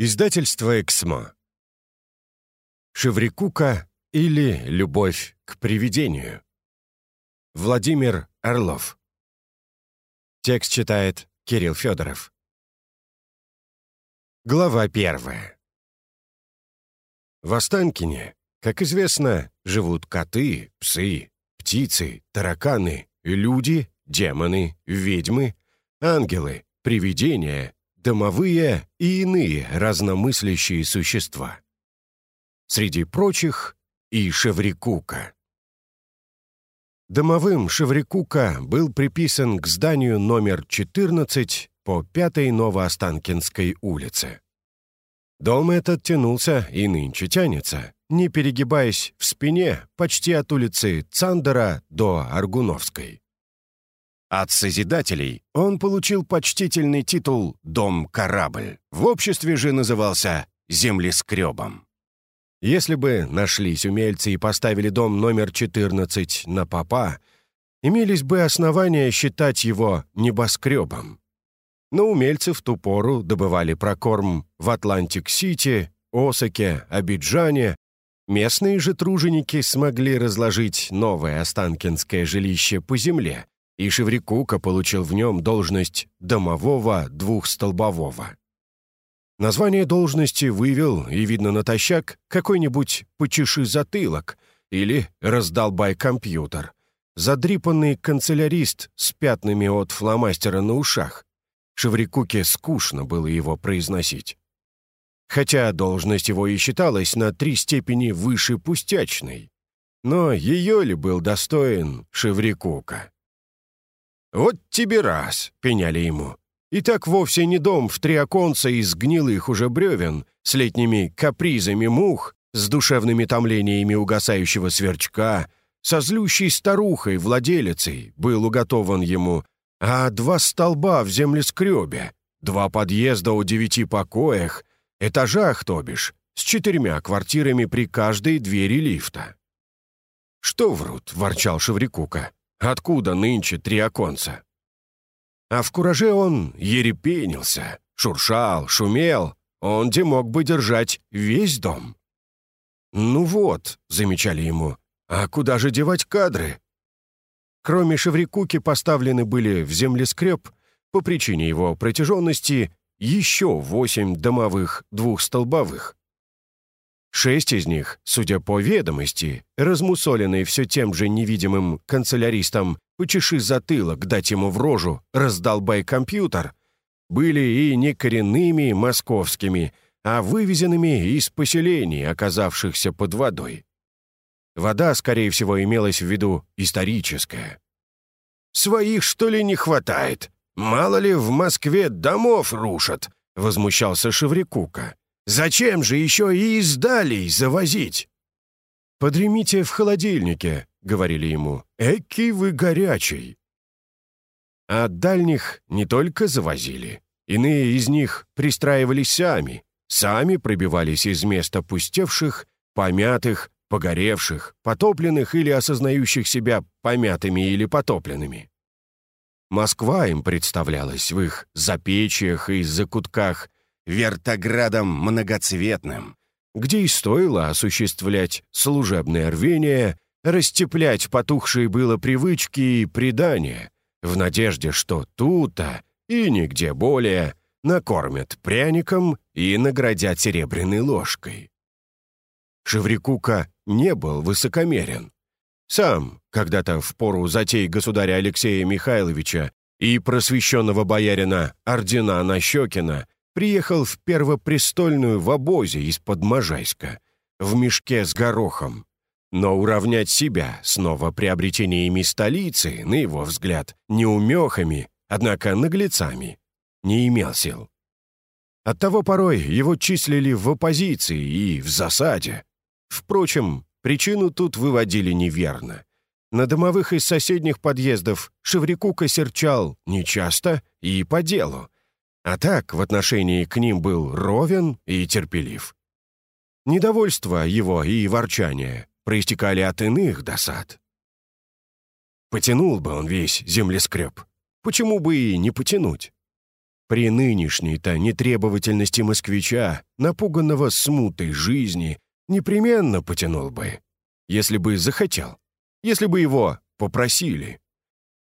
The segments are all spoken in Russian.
Издательство «Эксмо». Шеврикука или «Любовь к привидению». Владимир Орлов. Текст читает Кирилл Федоров. Глава первая. В Останкине, как известно, живут коты, псы, птицы, тараканы, люди, демоны, ведьмы, ангелы, привидения домовые и иные разномыслящие существа. Среди прочих и Шеврикука. Домовым Шеврикука был приписан к зданию номер 14 по 5-й Новоостанкинской улице. Дом этот тянулся и нынче тянется, не перегибаясь в спине почти от улицы Цандера до Аргуновской. От Созидателей он получил почтительный титул «Дом-корабль». В обществе же назывался «Землескребом». Если бы нашлись умельцы и поставили дом номер 14 на попа, имелись бы основания считать его небоскребом. Но умельцы в ту пору добывали прокорм в Атлантик-Сити, Осаке, Абиджане. Местные же труженики смогли разложить новое останкинское жилище по земле, и Шеврикука получил в нем должность домового двухстолбового. Название должности вывел, и, видно, натощак, какой-нибудь «почеши затылок» или «раздолбай компьютер», задрипанный канцелярист с пятнами от фломастера на ушах. Шеврикуке скучно было его произносить. Хотя должность его и считалась на три степени выше пустячной. Но ее ли был достоин Шеврикука? «Вот тебе раз!» — пеняли ему. И так вовсе не дом в три оконца из гнилых уже бревен, с летними капризами мух, с душевными томлениями угасающего сверчка, со злющей старухой-владелицей был уготован ему, а два столба в землескребе, два подъезда о девяти покоях, этажах, то бишь, с четырьмя квартирами при каждой двери лифта. «Что врут?» — ворчал Шеврикука. Откуда нынче три оконца? А в кураже он ерепенился, шуршал, шумел. Он где мог бы держать весь дом. «Ну вот», — замечали ему, — «а куда же девать кадры?» Кроме Шеврикуки поставлены были в землескреб по причине его протяженности еще восемь домовых двухстолбовых. Шесть из них, судя по ведомости, размусоленные все тем же невидимым канцеляристом «почеши затылок, дать ему в рожу, раздолбай компьютер», были и не коренными московскими, а вывезенными из поселений, оказавшихся под водой. Вода, скорее всего, имелась в виду историческая. «Своих, что ли, не хватает? Мало ли, в Москве домов рушат», — возмущался Шеврикука. Зачем же еще и из далей завозить?» «Подремите в холодильнике», — говорили ему. «Эки вы горячий». А дальних не только завозили. Иные из них пристраивались сами, сами пробивались из места пустевших, помятых, погоревших, потопленных или осознающих себя помятыми или потопленными. Москва им представлялась в их запечьях и закутках вертоградом многоцветным, где и стоило осуществлять служебное рвение, растеплять потухшие было привычки и предания, в надежде, что тут-то и нигде более накормят пряником и наградят серебряной ложкой. Шеврикука не был высокомерен. Сам, когда-то в пору затей государя Алексея Михайловича и просвещенного боярина Ордена Нащекина приехал в Первопрестольную в обозе из-под Можайска, в мешке с горохом. Но уравнять себя с новоприобретениями столицы, на его взгляд, неумехами, однако наглецами, не имел сил. Оттого порой его числили в оппозиции и в засаде. Впрочем, причину тут выводили неверно. На домовых из соседних подъездов Шеврикука серчал нечасто и по делу, а так в отношении к ним был ровен и терпелив. Недовольство его и ворчание проистекали от иных досад. Потянул бы он весь землескреб. Почему бы и не потянуть? При нынешней-то нетребовательности москвича, напуганного смутой жизни, непременно потянул бы, если бы захотел, если бы его попросили.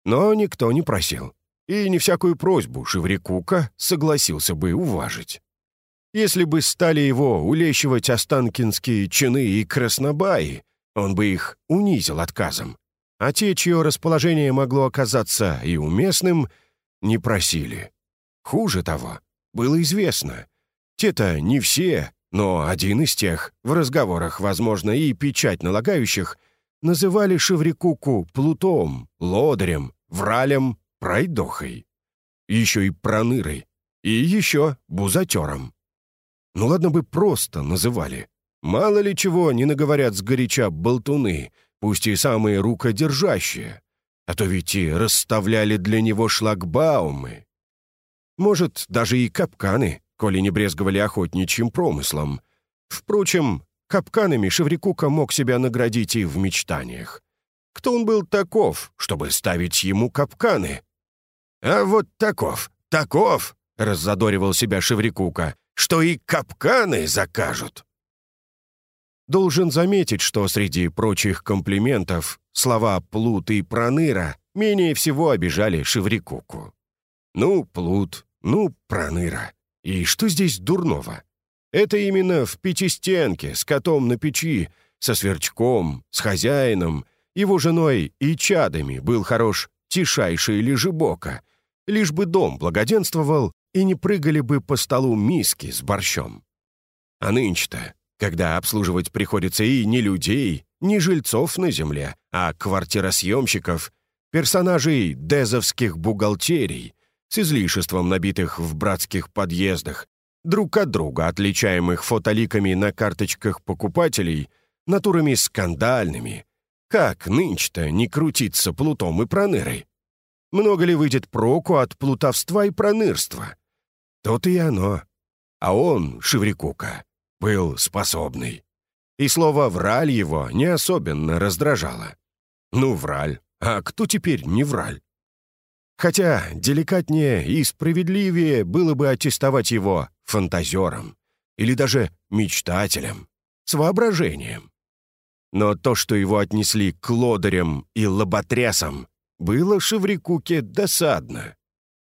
Но никто не просил, и не всякую просьбу Шеврикука согласился бы уважить. Если бы стали его улещивать останкинские чины и краснобаи, он бы их унизил отказом. А те, чье расположение могло оказаться и уместным, не просили. Хуже того, было известно. Те-то не все, но один из тех, в разговорах, возможно, и печать налагающих, называли Шеврикуку плутом, лодырем, вралем, пройдохой. Еще и пронырой. И еще бузатером. Ну ладно бы просто называли. Мало ли чего не наговорят сгоряча болтуны, пусть и самые рукодержащие. А то ведь и расставляли для него шлагбаумы, может, даже и капканы, коли не брезговали охотничьим промыслом. Впрочем, капканами Шеврикука мог себя наградить и в мечтаниях. Кто он был таков, чтобы ставить ему капканы? «А вот таков, таков!» — раззадоривал себя Шеврикука, «что и капканы закажут!» Должен заметить, что среди прочих комплиментов слова «плут» и «проныра» менее всего обижали Шеврикуку. Ну, плут, ну, проныра. И что здесь дурного? Это именно в пятистенке, с котом на печи, со сверчком, с хозяином, его женой и чадами был хорош тишайший лежебока, лишь бы дом благоденствовал и не прыгали бы по столу миски с борщом. А нынче-то, когда обслуживать приходится и не людей, не жильцов на земле, а квартиросъемщиков, персонажей дезовских бухгалтерий, с излишеством набитых в братских подъездах, друг от друга отличаемых фотоликами на карточках покупателей, натурами скандальными. Как нынче-то не крутиться плутом и пронырой? Много ли выйдет проку от плутовства и пронырства? То-то и оно. А он, Шеврикука, был способный. И слово «враль» его не особенно раздражало. Ну, враль. А кто теперь не враль? Хотя деликатнее и справедливее было бы аттестовать его фантазером или даже мечтателем, с воображением. Но то, что его отнесли к лодырям и лоботрясам, было Шеврикуке досадно.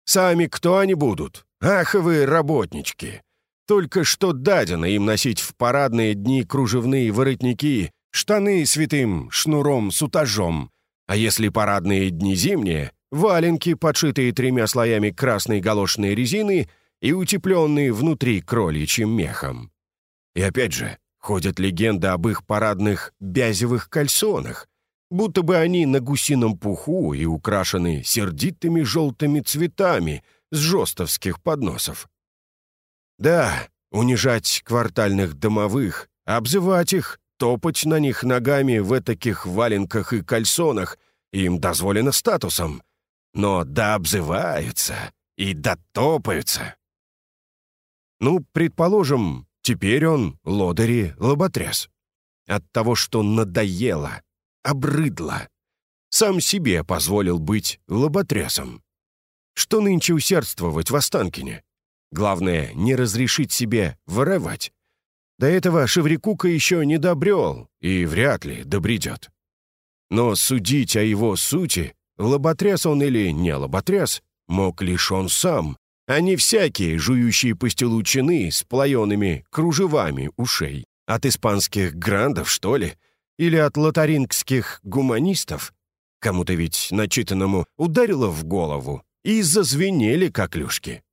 Сами кто они будут? Ах вы, работнички! Только что дадено им носить в парадные дни кружевные воротники, штаны святым шнуром с утажом, а если парадные дни зимние, валенки, подшитые тремя слоями красной галошной резины и утепленные внутри кроличьим мехом. И опять же, ходят легенды об их парадных бязевых кальсонах, будто бы они на гусином пуху и украшены сердитыми желтыми цветами с жестовских подносов. Да, унижать квартальных домовых, обзывать их, топать на них ногами в таких валенках и кальсонах им дозволено статусом — но да обзываются и дотопаются. Ну, предположим, теперь он лодыри лоботряс. От того, что надоело, обрыдло. Сам себе позволил быть лоботрясом. Что нынче усердствовать в Останкине? Главное, не разрешить себе воровать. До этого Шеврикука еще не добрел и вряд ли добредет. Но судить о его сути Лоботряс он или не лоботряс, мог лишь он сам, а не всякие жующие пастилу чины с плаеными кружевами ушей. От испанских грандов, что ли? Или от лотарингских гуманистов? Кому-то ведь начитанному ударило в голову и зазвенели коклюшки.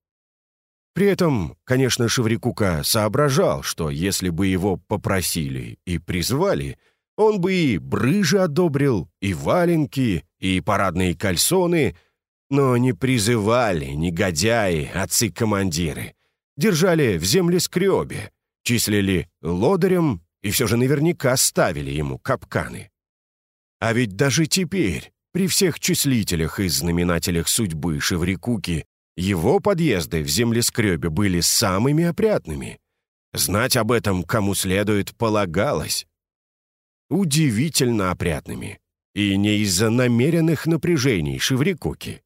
При этом, конечно, Шеврикука соображал, что если бы его попросили и призвали — он бы и брыжи одобрил, и валенки, и парадные кальсоны, но не призывали негодяи, отцы-командиры. Держали в землескребе, числили лодырем и все же наверняка ставили ему капканы. А ведь даже теперь, при всех числителях и знаменателях судьбы Шеврикуки, его подъезды в землескребе были самыми опрятными. Знать об этом кому следует полагалось удивительно опрятными. И не из-за намеренных напряжений Шеврикуки.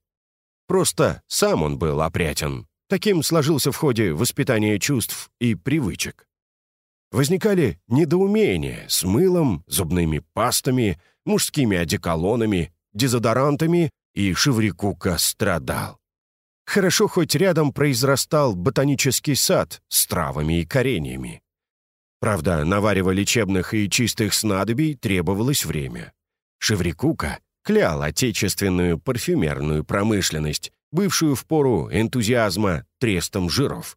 Просто сам он был опрятен, таким сложился в ходе воспитания чувств и привычек. Возникали недоумения с мылом, зубными пастами, мужскими одеколонами, дезодорантами, и Шеврикука страдал. Хорошо хоть рядом произрастал ботанический сад с травами и кореньями. Правда, на лечебных и чистых снадобий требовалось время. Шеврикука клял отечественную парфюмерную промышленность, бывшую в пору энтузиазма трестом жиров.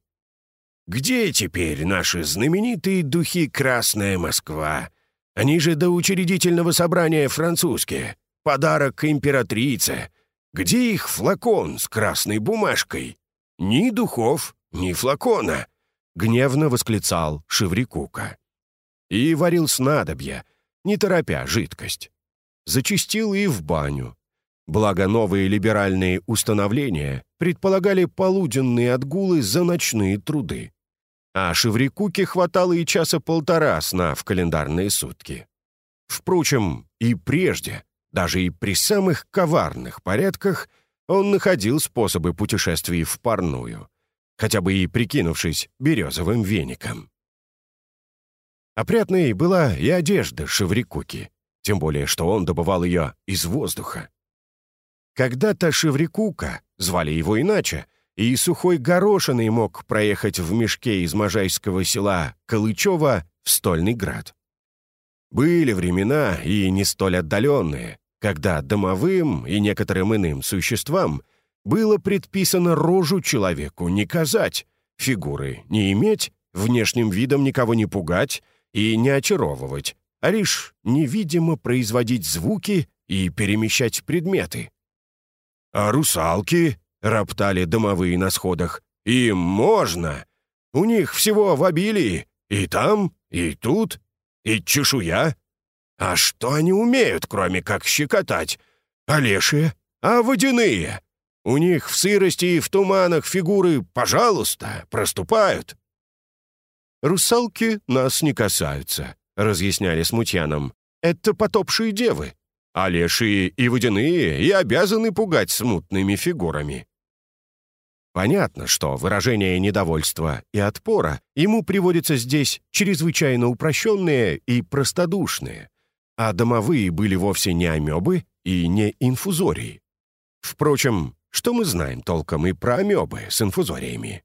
«Где теперь наши знаменитые духи «Красная Москва»? Они же до учредительного собрания французские. Подарок императрице. Где их флакон с красной бумажкой? Ни духов, ни флакона!» — гневно восклицал Шеврикука. И варил снадобья, не торопя жидкость. Зачистил и в баню. Благо новые либеральные установления предполагали полуденные отгулы за ночные труды. А Шеврикуке хватало и часа полтора сна в календарные сутки. Впрочем, и прежде, даже и при самых коварных порядках он находил способы путешествий в парную, хотя бы и прикинувшись березовым веником. Опрятной была и одежда Шеврикуки, тем более что он добывал ее из воздуха. Когда-то Шеврикука, звали его иначе, и сухой горошиной мог проехать в мешке из можайского села Калычева в Стольный град. Были времена, и не столь отдаленные, когда домовым и некоторым иным существам было предписано рожу человеку не казать, фигуры не иметь, внешним видом никого не пугать и не очаровывать, а лишь невидимо производить звуки и перемещать предметы. «А русалки?» — роптали домовые на сходах. «Им можно! У них всего в обилии, и там, и тут, и чешуя, а что они умеют, кроме как щекотать? А? А водяные? У них в сырости и в туманах фигуры, пожалуйста, проступают». «Русалки нас не касаются», — разъясняли смутьянам. «Это потопшие девы, а и водяные и обязаны пугать смутными фигурами». Понятно, что выражение недовольства и отпора ему приводятся здесь чрезвычайно упрощенные и простодушные, а домовые были вовсе не амебы и не инфузории. Впрочем, что мы знаем толком и про амебы с инфузориями?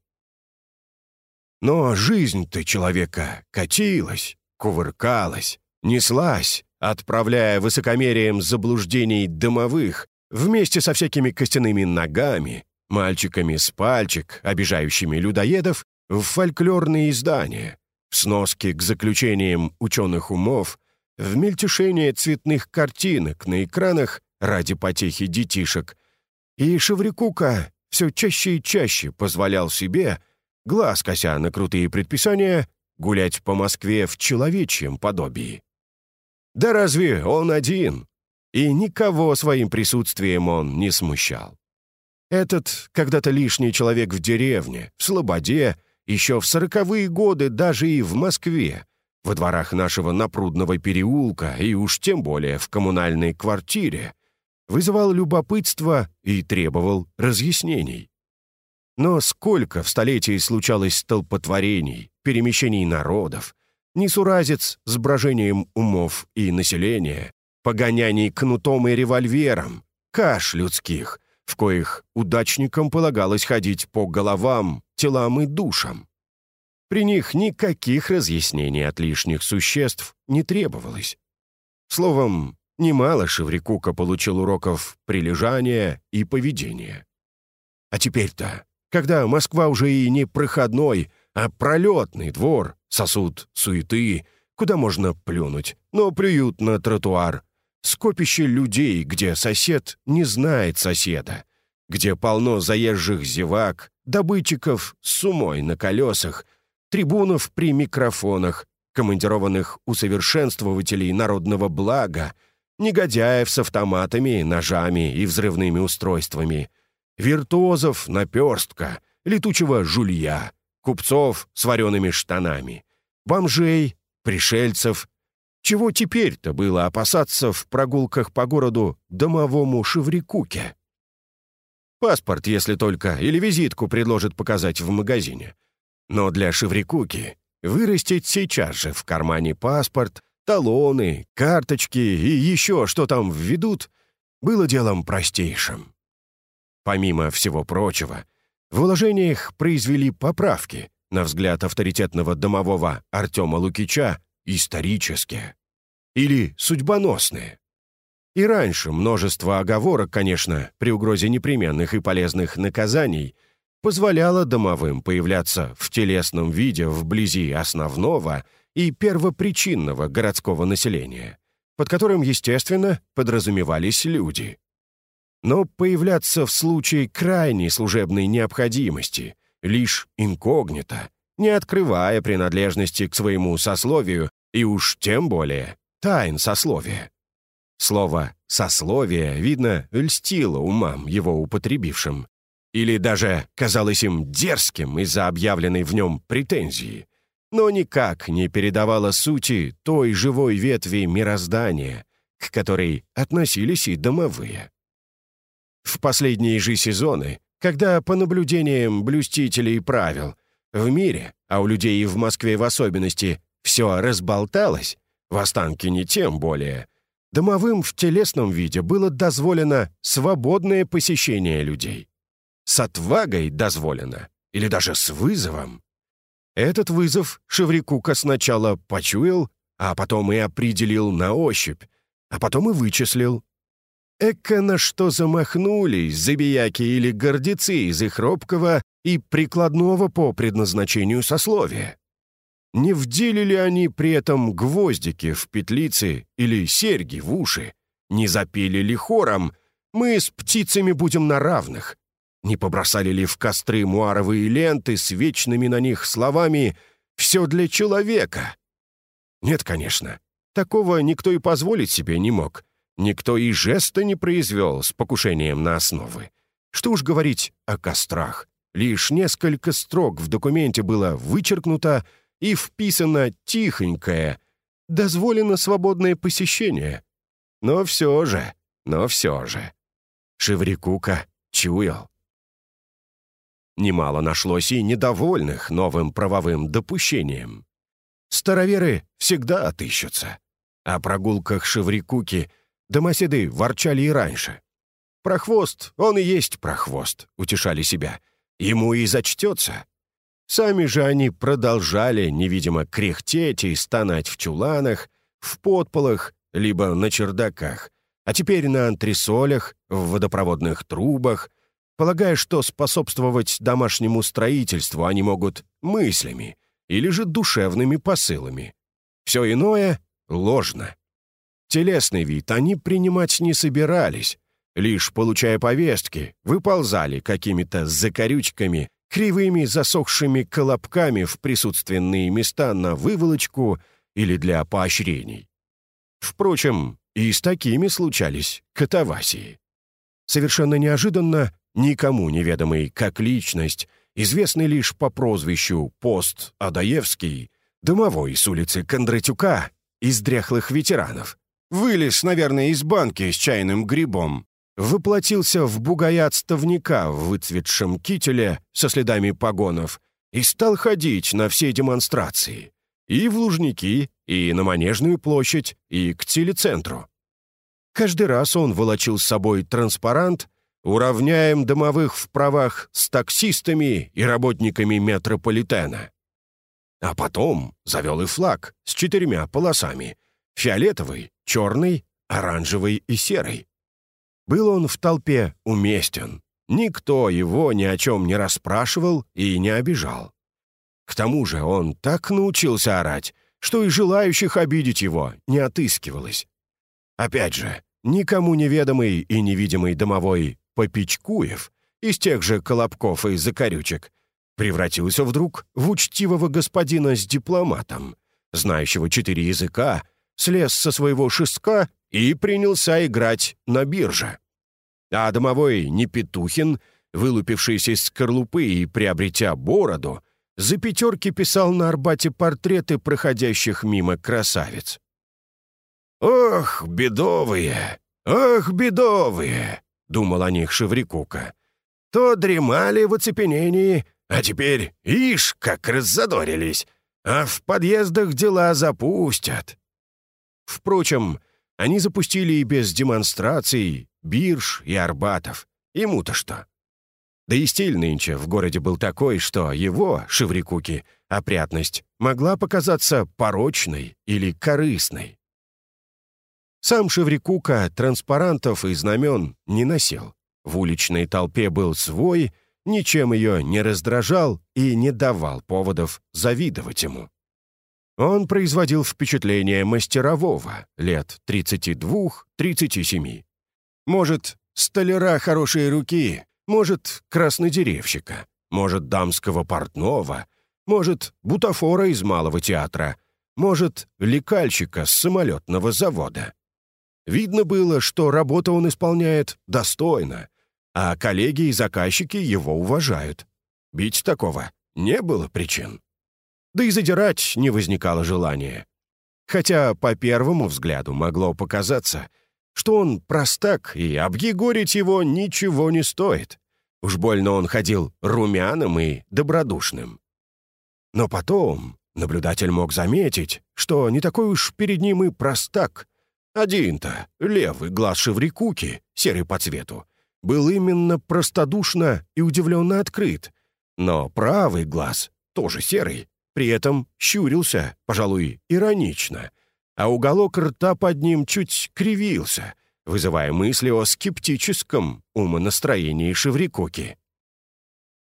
Но жизнь-то человека катилась, кувыркалась, неслась, отправляя высокомерием заблуждений домовых вместе со всякими костяными ногами, мальчиками с пальчик, обижающими людоедов, в фольклорные издания, в сноски к заключениям ученых умов, в мельтешение цветных картинок на экранах ради потехи детишек, и Шеврикука все чаще и чаще позволял себе, глаз кося на крутые предписания, гулять по Москве в человечьем подобии. Да разве он один? И никого своим присутствием он не смущал. Этот когда-то лишний человек в деревне, в Слободе, еще в сороковые годы даже и в Москве, во дворах нашего напрудного переулка и уж тем более в коммунальной квартире, вызывал любопытство и требовал разъяснений. Но сколько в столетии случалось столпотворений, перемещений народов, несуразец с брожением умов и населения, погоняний кнутом и револьвером, каш людских, в коих удачникам полагалось ходить по головам, телам и душам. При них никаких разъяснений от лишних существ не требовалось. Словом, немало Шеврикука получил уроков прилежания и поведения. А теперь-то, когда Москва уже и не проходной, а пролетный двор, сосуд суеты, куда можно плюнуть, но плюют на тротуар, скопище людей, где сосед не знает соседа, где полно заезжих зевак, добытчиков с умой на колесах — трибунов при микрофонах, командированных усовершенствователей народного блага, негодяев с автоматами, ножами и взрывными устройствами, виртуозов наперстка, летучего жулья, купцов с вареными штанами, бомжей, пришельцев. Чего теперь-то было опасаться в прогулках по городу домовому Шеврикуке? Паспорт, если только, или визитку предложит показать в магазине. Но для Шеврикуки вырастить сейчас же в кармане паспорт, талоны, карточки и еще что там введут, было делом простейшим. Помимо всего прочего, в уложениях произвели поправки, на взгляд авторитетного домового Артема Лукича, исторические или судьбоносные. И раньше множество оговорок, конечно, при угрозе непременных и полезных наказаний, позволяло домовым появляться в телесном виде вблизи основного и первопричинного городского населения, под которым, естественно, подразумевались люди. Но появляться в случае крайней служебной необходимости, лишь инкогнито, не открывая принадлежности к своему сословию и уж тем более тайн сословия. Слово «сословие», видно, льстило умам, его употребившим. Или даже казалось им дерзким из-за объявленной в нем претензии, но никак не передавало сути той живой ветви мироздания, к которой относились и домовые. В последние же сезоны, когда, по наблюдениям блюстителей правил, в мире, а у людей и в Москве в особенности, все разболталось, в Останкине тем более, домовым в телесном виде было дозволено свободное посещение людей. С отвагой дозволено, или даже с вызовом. Этот вызов Шеврикука сначала почуял, а потом и определил на ощупь, а потом и вычислил. Эка на что замахнулись забияки или гордецы из их робкого и прикладного по предназначению сословия. Не вделили они при этом гвоздики в петлицы или серьги в уши? Не запели ли хором «Мы с птицами будем на равных»? Не побросали ли в костры муаровые ленты с вечными на них словами «Все для человека»? Нет, конечно. Такого никто и позволить себе не мог. Никто и жеста не произвел с покушением на основы. Что уж говорить о кострах. Лишь несколько строк в документе было вычеркнуто и вписано тихонькое «Дозволено свободное посещение». Но все же, но все же. Шеврикука чуял. Немало нашлось и недовольных новым правовым допущением. Староверы всегда отыщутся. О прогулках Шеврикуки домоседы ворчали и раньше. «Прохвост, он и есть прохвост», — утешали себя. «Ему и зачтется. Сами же они продолжали невидимо кряхтеть и стонать в чуланах, в подполах, либо на чердаках, а теперь на антресолях, в водопроводных трубах, полагая, что способствовать домашнему строительству они могут мыслями или же душевными посылами. Все иное — ложно. Телесный вид они принимать не собирались, лишь получая повестки, выползали какими-то закорючками кривыми засохшими колобками в присутственные места на выволочку или для поощрений. Впрочем, и с такими случались катавасии. Совершенно неожиданно, никому неведомый как личность, известный лишь по прозвищу Пост Адаевский, домовой с улицы Кондратюка, из дряхлых ветеранов, вылез, наверное, из банки с чайным грибом, воплотился в бугая-отставника в выцветшем кителе со следами погонов и стал ходить на все демонстрации. И в Лужники, и на Манежную площадь, и к телецентру. Каждый раз он волочил с собой транспарант «Уравняем домовых в правах с таксистами и работниками метрополитена». А потом завел и флаг с четырьмя полосами — фиолетовый, черный, оранжевый и серый. Был он в толпе уместен. Никто его ни о чем не расспрашивал и не обижал. К тому же он так научился орать, что и желающих обидеть его не отыскивалось. Опять же, никому неведомый и невидимый домовой Попичкуев из тех же колобков и закорючек превратился вдруг в учтивого господина с дипломатом, знающего четыре языка, слез со своего шестка и принялся играть на бирже. А домовой Непетухин, вылупившийся из скорлупы и приобретя бороду, за пятерки писал на Арбате портреты проходящих мимо красавиц. «Ох, бедовые! Ох, бедовые!» — думал о них Шеврикука. то дремали в оцепенении, а теперь, ишь, как раззадорились, а в подъездах дела запустят. Впрочем, они запустили и без демонстраций, бирж и арбатов. Ему-то что? Да и стиль нынче в городе был такой, что его, Шеврикуки, опрятность могла показаться порочной или корыстной. Сам Шеврикука транспарантов и знамен не носил. В уличной толпе был свой, ничем ее не раздражал и не давал поводов завидовать ему. Он производил впечатление мастерового, лет 32-37. Может, столяра хорошей руки, может, краснодеревщика, может, дамского портного, может, бутафора из малого театра, может, лекальщика с самолетного завода. Видно было, что работу он исполняет достойно, а коллеги и заказчики его уважают. Бить такого не было причин. Да и задирать не возникало желания. Хотя по первому взгляду могло показаться, что он простак, и объегорить его ничего не стоит. Уж больно он ходил румяным и добродушным. Но потом наблюдатель мог заметить, что не такой уж перед ним и простак. Один-то, левый глаз Шеврикуки, серый по цвету, был именно простодушно и удивленно открыт, но правый глаз, тоже серый, при этом щурился, пожалуй, иронично, а уголок рта под ним чуть кривился, вызывая мысли о скептическом умонастроении Шеврикуки.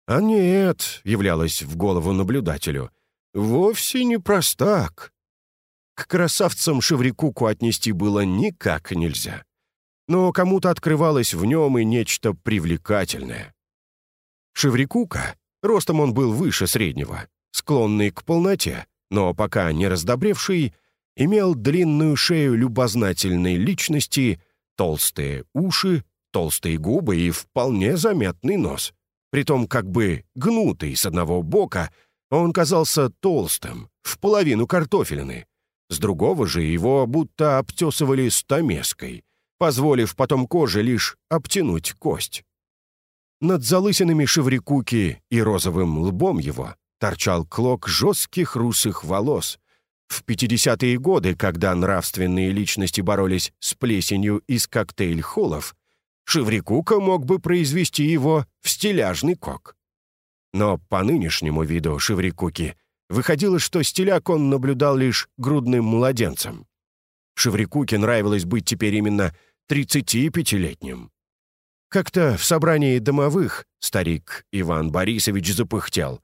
А нет, являлось в голову наблюдателю, вовсе не простак. К красавцам Шеврикуку отнести было никак нельзя но кому-то открывалось в нем и нечто привлекательное. Шеврикука, ростом он был выше среднего, склонный к полноте, но пока не раздобревший, имел длинную шею любознательной личности, толстые уши, толстые губы и вполне заметный нос. Притом как бы гнутый с одного бока, он казался толстым, в половину картофелины. С другого же его будто обтесывали стамеской — позволив потом коже лишь обтянуть кость. Над залысинами Шеврикуки и розовым лбом его торчал клок жестких русых волос. В 50-е годы, когда нравственные личности боролись с плесенью из коктейль-холлов, Шеврикука мог бы произвести его в стиляжный кок. Но по нынешнему виду Шеврикуки выходило, что стиляк он наблюдал лишь грудным младенцем. Шеврикуке нравилось быть теперь именно 35-летним. Как-то в собрании домовых старик Иван Борисович запыхтел.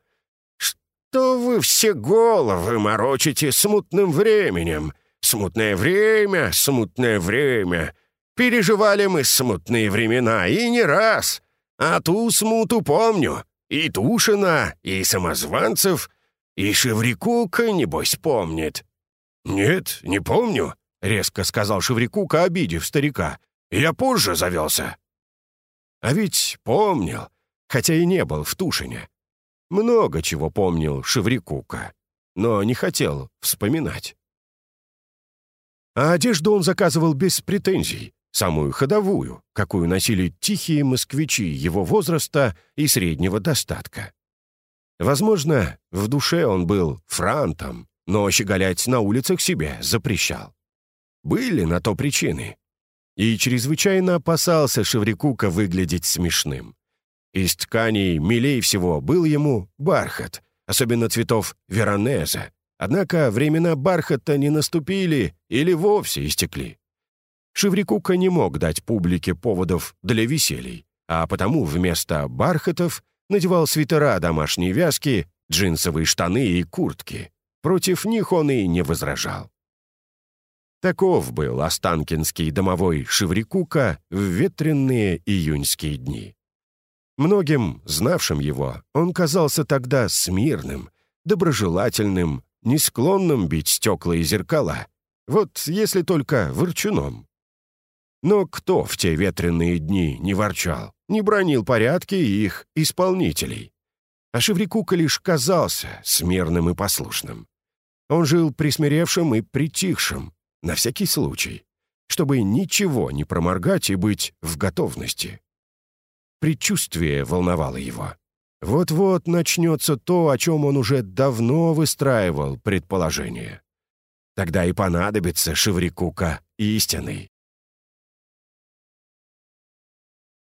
«Что вы все головы морочите смутным временем? Смутное время, смутное время. Переживали мы смутные времена, и не раз. А ту смуту помню. И Тушина, и Самозванцев, и Шеврикука, небось, помнит». «Нет, не помню», — резко сказал Шеврикука, обидев старика. «Я позже завелся». А ведь помнил, хотя и не был в Тушине. Много чего помнил Шеврикука, но не хотел вспоминать. А одежду он заказывал без претензий, самую ходовую, какую носили тихие москвичи его возраста и среднего достатка. Возможно, в душе он был франтом, но щеголять на улицах себе запрещал. Были на то причины. И чрезвычайно опасался Шеврикука выглядеть смешным. Из тканей милей всего был ему бархат, особенно цветов веронеза. Однако времена бархата не наступили или вовсе истекли. Шеврикука не мог дать публике поводов для веселий, а потому вместо бархатов надевал свитера домашней вязки, джинсовые штаны и куртки. Против них он и не возражал. Таков был Останкинский домовой Шеврикука в ветренные июньские дни. Многим, знавшим его, он казался тогда смирным, доброжелательным, не склонным бить стекла и зеркала. Вот если только ворчуном. Но кто в те ветреные дни не ворчал, не бронил порядки и их исполнителей? А Шеврикука лишь казался смирным и послушным. Он жил присмиревшим и притихшим, на всякий случай, чтобы ничего не проморгать и быть в готовности. Предчувствие волновало его. Вот-вот начнется то, о чем он уже давно выстраивал предположение. Тогда и понадобится Шеврикука истинный.